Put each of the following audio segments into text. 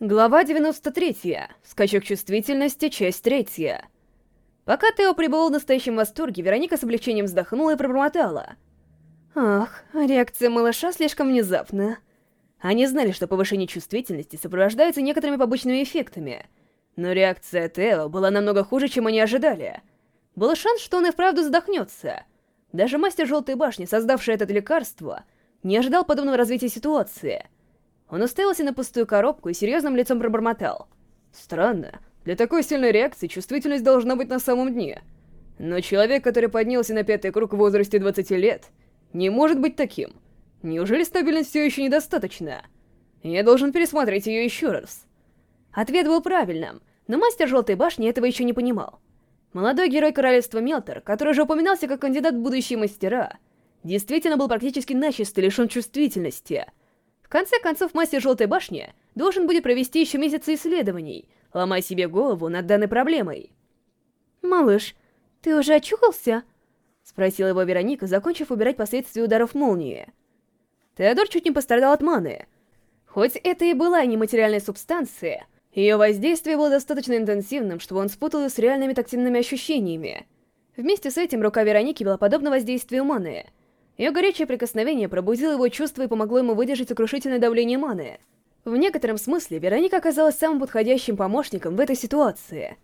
Глава 93. Скачок чувствительности, часть третья. Пока Тео пребывал в настоящем восторге, Вероника с облегчением вздохнула и пробормотала. Ах, реакция малыша слишком внезапна. Они знали, что повышение чувствительности сопровождается некоторыми побочными эффектами, но реакция Тео была намного хуже, чем они ожидали. Был шанс, что он и вправду задохнется. Даже мастер Желтой Башни, создавший это лекарство, не ожидал подобного развития ситуации — он уставился на пустую коробку и серьезным лицом пробормотал. Странно. Для такой сильной реакции чувствительность должна быть на самом дне. Но человек, который поднялся на пятый круг в возрасте 20 лет, не может быть таким. Неужели стабильность все еще недостаточна? Я должен пересмотреть ее еще раз. Ответ был правильным, но мастер Желтой Башни этого еще не понимал. Молодой герой королевства Мелтор, который уже упоминался как кандидат в будущие мастера, действительно был практически начисто лишен чувствительности — конце концов, мастер Желтой Башни должен будет провести еще месяцы исследований, ломая себе голову над данной проблемой. «Малыш, ты уже очухался?» — спросила его Вероника, закончив убирать последствия ударов молнии. Теодор чуть не пострадал от маны. Хоть это и была нематериальная субстанция, ее воздействие было достаточно интенсивным, чтобы он спутал ее с реальными тактильными ощущениями. Вместе с этим рука Вероники была подобна воздействию маны — ее горячее прикосновение пробудило его чувства и помогло ему выдержать сокрушительное давление маны. В некотором смысле Вероника оказалась самым подходящим помощником в этой ситуации.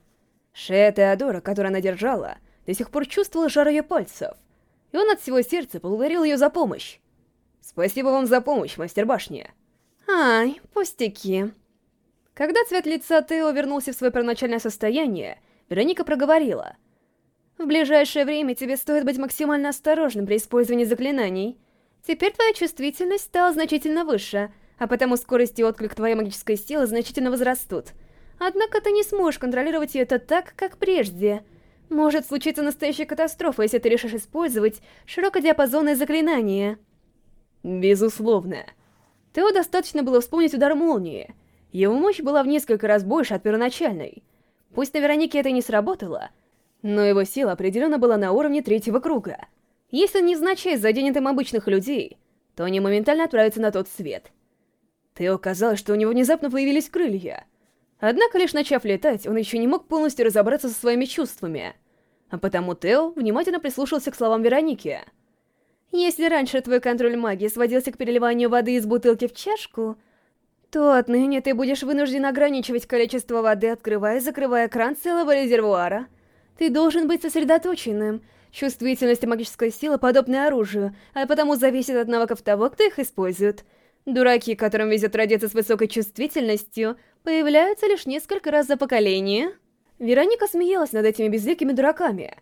Шея Теодора, которую она держала, до сих пор чувствовала жар ее пальцев, и он от всего сердца поблагодарил ее за помощь. «Спасибо вам за помощь, мастер башни!» «Ай, пустяки!» Когда цвет лица Тео вернулся в свое первоначальное состояние, Вероника проговорила — в ближайшее время тебе стоит быть максимально осторожным при использовании заклинаний. Теперь твоя чувствительность стала значительно выше, а потому скорость и отклик твоей магической силы значительно возрастут. Однако ты не сможешь контролировать ее так, как прежде. Может случиться настоящая катастрофа, если ты решишь использовать широкодиапазонное заклинание. Безусловно. Тео достаточно было вспомнить удар молнии. Его мощь была в несколько раз больше от первоначальной. Пусть на Веронике это и не сработало, но его сила определенно была на уровне третьего круга. Если не значит заденет им обычных людей, то они моментально отправятся на тот свет. Тео казалось, что у него внезапно появились крылья. Однако, лишь начав летать, он еще не мог полностью разобраться со своими чувствами. А потому Тео внимательно прислушался к словам Вероники. «Если раньше твой контроль магии сводился к переливанию воды из бутылки в чашку, то отныне ты будешь вынужден ограничивать количество воды, открывая и закрывая кран целого резервуара». Ты должен быть сосредоточенным. Чувствительность и магическая сила подобны оружию, а потому зависит от навыков того, кто их использует. Дураки, которым везет родиться с высокой чувствительностью, появляются лишь несколько раз за поколение. Вероника смеялась над этими безликими дураками.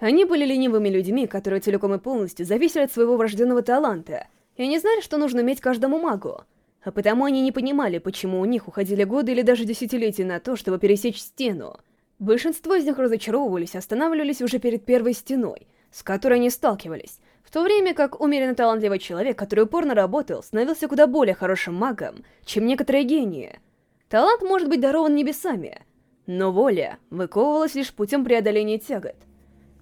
Они были ленивыми людьми, которые целиком и полностью зависели от своего врожденного таланта, и не знали, что нужно иметь каждому магу. А потому они не понимали, почему у них уходили годы или даже десятилетия на то, чтобы пересечь стену. Большинство из них разочаровывались останавливались уже перед первой стеной, с которой они сталкивались, в то время как умеренно талантливый человек, который упорно работал, становился куда более хорошим магом, чем некоторые гении. Талант может быть дарован небесами, но воля выковывалась лишь путем преодоления тягот.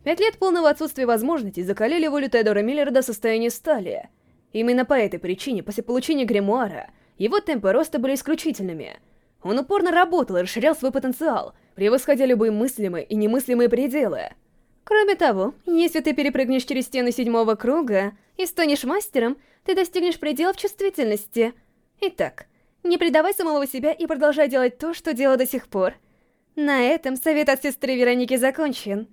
Пять лет полного отсутствия возможностей закалили волю Теодора Миллера до состояния стали. Именно по этой причине, после получения гримуара, его темпы роста были исключительными. Он упорно работал и расширял свой потенциал — превосходя любые мыслимые и немыслимые пределы. Кроме того, если ты перепрыгнешь через стены седьмого круга и станешь мастером, ты достигнешь пределов чувствительности. Итак, не предавай самого себя и продолжай делать то, что делал до сих пор. На этом совет от сестры Вероники закончен.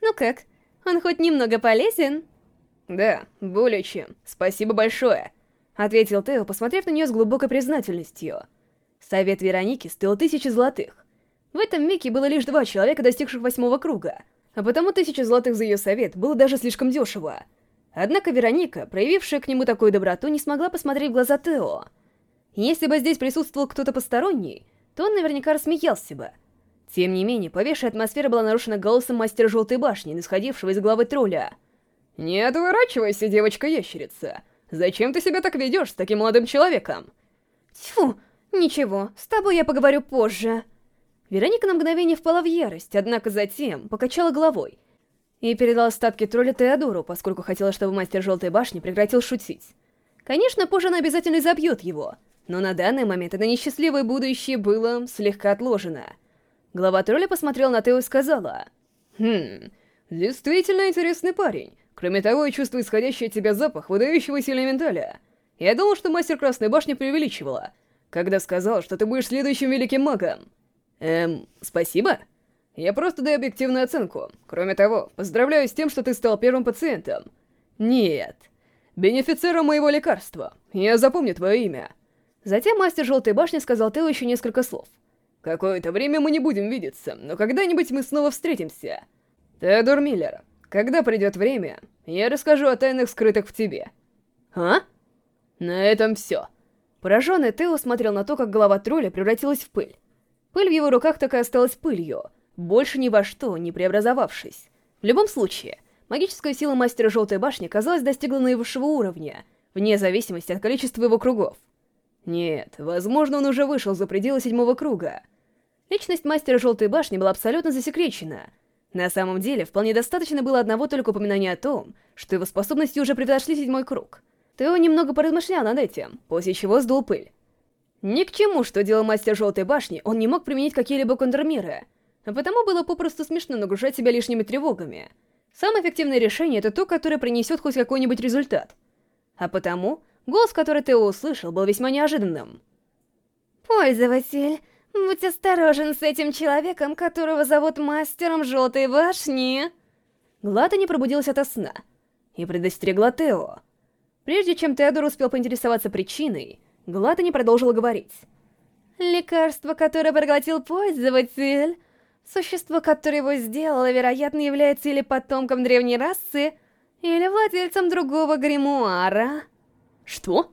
Ну как, он хоть немного полезен? Да, более чем. Спасибо большое. Ответил Тео, посмотрев на нее с глубокой признательностью. Совет Вероники стоил тысячи золотых. В этом веке было лишь два человека, достигших восьмого круга, а потому тысяча золотых за ее совет было даже слишком дешево. Однако Вероника, проявившая к нему такую доброту, не смогла посмотреть в глаза Тео. Если бы здесь присутствовал кто-то посторонний, то он наверняка рассмеялся бы. Тем не менее, повешая атмосфера была нарушена голосом мастера Желтой Башни, исходившего из головы тролля. «Не отворачивайся, девочка-ящерица! Зачем ты себя так ведешь с таким молодым человеком?» «Тьфу, «Ничего, с тобой я поговорю позже». Вероника на мгновение впала в ярость, однако затем покачала головой и передала остатки тролля Теодору, поскольку хотела, чтобы мастер Желтой Башни прекратил шутить. Конечно, позже она обязательно забьет его, но на данный момент это несчастливое будущее было слегка отложено. Глава тролля посмотрел на Тео и сказала, «Хм, действительно интересный парень. Кроме того, я чувствую исходящий от тебя запах выдающегося элементаля. Я думал, что мастер Красной Башни преувеличивала, когда сказал, что ты будешь следующим великим магом. Эм, спасибо? Я просто даю объективную оценку. Кроме того, поздравляю с тем, что ты стал первым пациентом. Нет. Бенефицером моего лекарства. Я запомню твое имя. Затем мастер Желтой Башни сказал Тео еще несколько слов. Какое-то время мы не будем видеться, но когда-нибудь мы снова встретимся. Теодор Миллер, когда придет время, я расскажу о тайнах, скрытых в тебе. А? На этом все. Пораженный Тео смотрел на то, как голова тролля превратилась в пыль. Пыль в его руках так и осталась пылью, больше ни во что не преобразовавшись. В любом случае, магическая сила мастера Желтой Башни, казалась достигла наивысшего уровня, вне зависимости от количества его кругов. Нет, возможно, он уже вышел за пределы седьмого круга. Личность мастера Желтой Башни была абсолютно засекречена. На самом деле, вполне достаточно было одного только упоминания о том, что его способности уже превзошли седьмой круг — Тео немного поразмышлял над этим, после чего сдул пыль. Ни к чему, что делал мастер Желтой Башни, он не мог применить какие-либо контрмеры, а потому было попросту смешно нагружать себя лишними тревогами. Самое эффективное решение — это то, которое принесет хоть какой-нибудь результат. А потому, голос, который Тео услышал, был весьма неожиданным. «Пользователь, будь осторожен с этим человеком, которого зовут Мастером Желтой Башни!» Глата не пробудилась ото сна и предостерегла Тео. Прежде чем Теодор успел поинтересоваться причиной, Глата не продолжила говорить. «Лекарство, которое проглотил пользователь, существо, которое его сделало, вероятно, является или потомком древней расы, или владельцем другого гримуара». «Что?»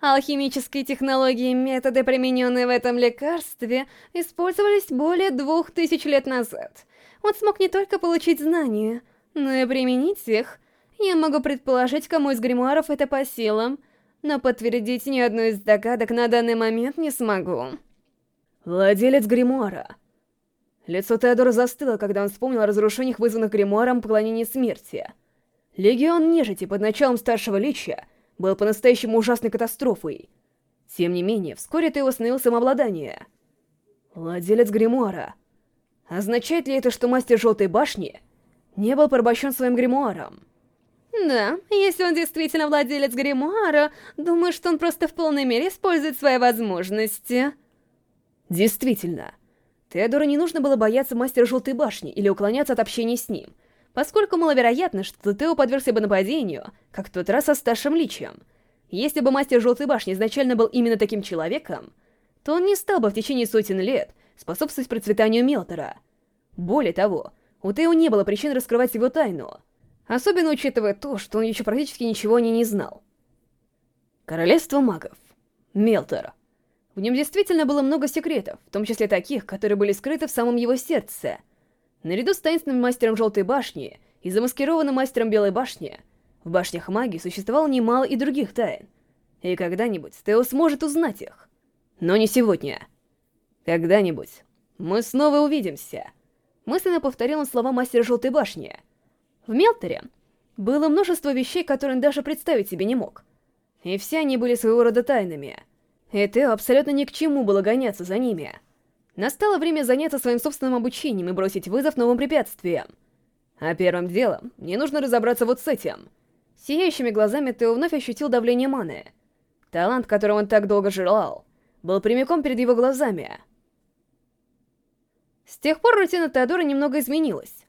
Алхимические технологии и методы, примененные в этом лекарстве, использовались более двух тысяч лет назад. Он смог не только получить знания, но и применить их — я могу предположить, кому из гримуаров это по силам, но подтвердить ни одну из догадок на данный момент не смогу. Владелец гримуара. Лицо Теодора застыло, когда он вспомнил о разрушениях, вызванных гримуаром поклонения смерти. Легион Нежити под началом Старшего Лича был по-настоящему ужасной катастрофой. Тем не менее, вскоре ты восстановил самообладание. Владелец гримуара. Означает ли это, что мастер Желтой Башни не был порабощен своим гримуаром? Да, если он действительно владелец гримуара, думаю, что он просто в полной мере использует свои возможности. Действительно. Теодору не нужно было бояться Мастера Желтой Башни или уклоняться от общения с ним, поскольку маловероятно, что Тео подвергся бы нападению, как в тот раз со Старшим Личием. Если бы Мастер Желтой Башни изначально был именно таким человеком, то он не стал бы в течение сотен лет способствовать процветанию Мелтера. Более того, у Тео не было причин раскрывать его тайну — Особенно учитывая то, что он еще практически ничего о ней не знал. Королевство магов. Мелтор. В нем действительно было много секретов, в том числе таких, которые были скрыты в самом его сердце. Наряду с таинственным мастером Желтой Башни и замаскированным мастером Белой Башни, в башнях магии существовало немало и других тайн. И когда-нибудь Стео сможет узнать их. Но не сегодня. Когда-нибудь мы снова увидимся. Мысленно повторил он слова мастера Желтой Башни — в Мелторе было множество вещей, которые он даже представить себе не мог. И все они были своего рода тайнами. И Тео абсолютно ни к чему было гоняться за ними. Настало время заняться своим собственным обучением и бросить вызов новым препятствиям. А первым делом мне нужно разобраться вот с этим. Сияющими глазами Тео вновь ощутил давление маны. Талант, которого он так долго желал, был прямиком перед его глазами. С тех пор рутина Теодора немного изменилась.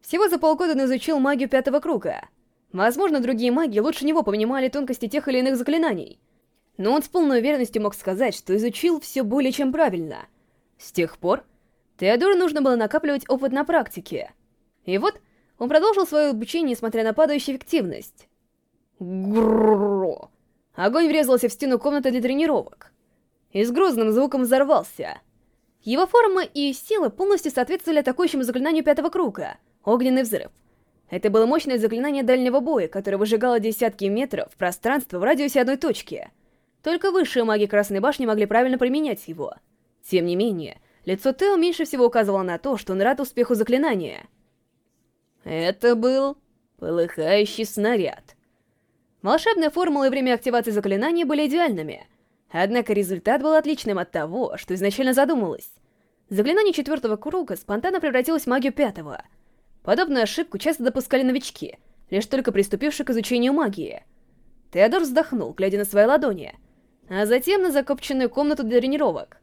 Всего за полгода он изучил магию пятого круга. Возможно, другие маги лучше него понимали тонкости тех или иных заклинаний. Но он с полной уверенностью мог сказать, что изучил все более чем правильно. С тех пор Теодору нужно было накапливать опыт на практике. И вот он продолжил свое обучение, несмотря на падающую эффективность. Гррррррр. Огонь звуком взорвался. Его форма и сила полностью соответствовали атакующему заклинанию пятого круга — огненный взрыв. Это было мощное заклинание дальнего боя, которое выжигало десятки метров пространства в радиусе одной точки. Только высшие маги Красной Башни могли правильно применять его. Тем не менее, лицо Тео меньше всего указывало на то, что он рад успеху заклинания. Это был полыхающий снаряд. Волшебная формула и время активации заклинаний были идеальными. Однако результат был отличным от того, что изначально задумалось. Заклинание четвертого круга спонтанно превратилось в магию пятого. Подобную ошибку часто допускали новички, лишь только приступившие к изучению магии. Теодор вздохнул, глядя на свои ладони, а затем на закопченную комнату для тренировок.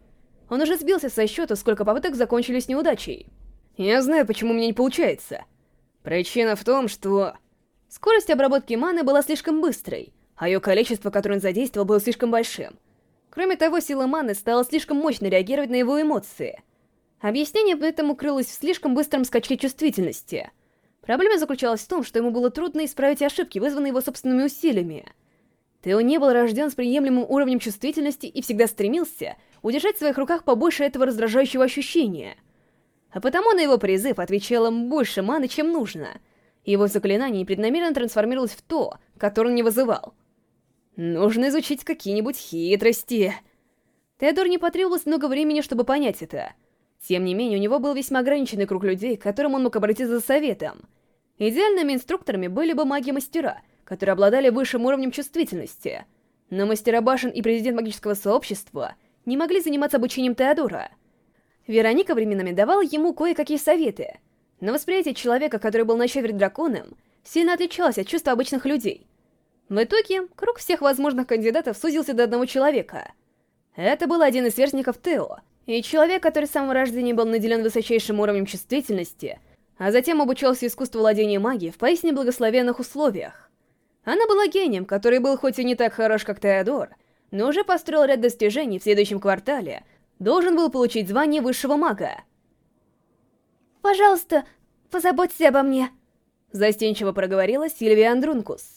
Он уже сбился со счета, сколько попыток закончились неудачей. Я знаю, почему у меня не получается. Причина в том, что... Скорость обработки маны была слишком быстрой, а ее количество, которое он задействовал, было слишком большим. Кроме того, сила маны стала слишком мощно реагировать на его эмоции. Объяснение этому крылось в слишком быстром скачке чувствительности. Проблема заключалась в том, что ему было трудно исправить ошибки, вызванные его собственными усилиями. Тео не был рожден с приемлемым уровнем чувствительности и всегда стремился удержать в своих руках побольше этого раздражающего ощущения. А потому на его призыв отвечало больше маны, чем нужно — его заклинание преднамеренно трансформировалось в то, которое он не вызывал. Нужно изучить какие-нибудь хитрости. Теодор не потребовалось много времени, чтобы понять это. Тем не менее, у него был весьма ограниченный круг людей, к которым он мог обратиться за советом. Идеальными инструкторами были бы маги-мастера, которые обладали высшим уровнем чувствительности. Но мастера башен и президент магического сообщества не могли заниматься обучением Теодора. Вероника временами давала ему кое-какие советы — но восприятие человека, который был на четверть драконом, сильно отличалось от чувства обычных людей. В итоге, круг всех возможных кандидатов сузился до одного человека. Это был один из сверстников Тео, и человек, который с самого рождения был наделен высочайшим уровнем чувствительности, а затем обучался искусству владения магией в поистине благословенных условиях. Она была гением, который был хоть и не так хорош, как Теодор, но уже построил ряд достижений в следующем квартале, должен был получить звание высшего мага. Пожалуйста, позаботься обо мне. Застенчиво проговорила Сильвия Андрункус.